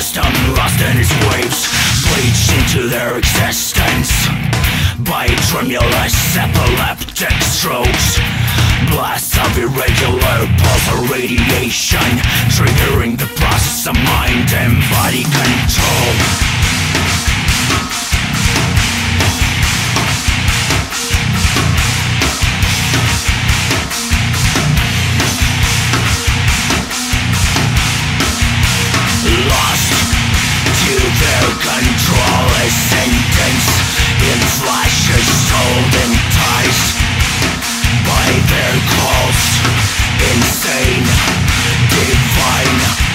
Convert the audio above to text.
system lost in its waves Bleached into their existence. By tremulous epileptic strokes. Blasts of irregular pulse radiation Triggering the process of mind and body control. control a sentence. In flashes told enticed by their calls insane divine.